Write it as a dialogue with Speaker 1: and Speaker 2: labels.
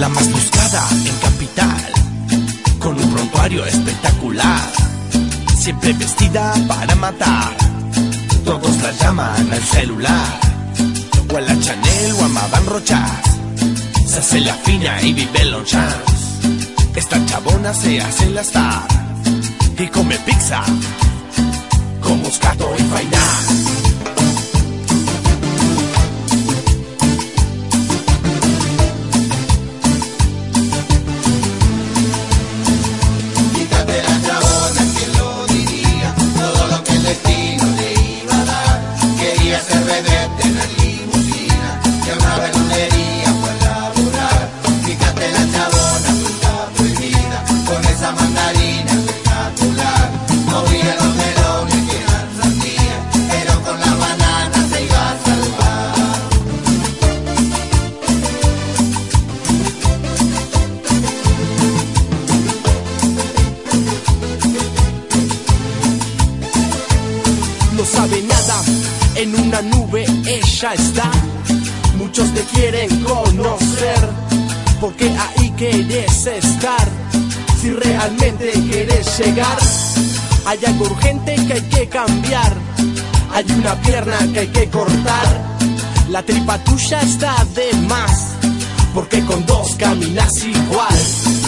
Speaker 1: la más buscada en capital, con un prontuario espectacular, siempre vestida para matar. Todos la llaman al celular, o a la Chanel o a Madame Rochas. Se hace la fina y vive en Esta chabona se hace la star y come pizza con moscato está. Muchos te quieren conocer, porque ahí quieres estar. Si realmente quieres llegar, hay algo urgente que hay que cambiar. Hay una pierna que hay que cortar. La tripa tuya está de más, porque con dos caminas igual.